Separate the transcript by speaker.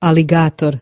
Speaker 1: aligator.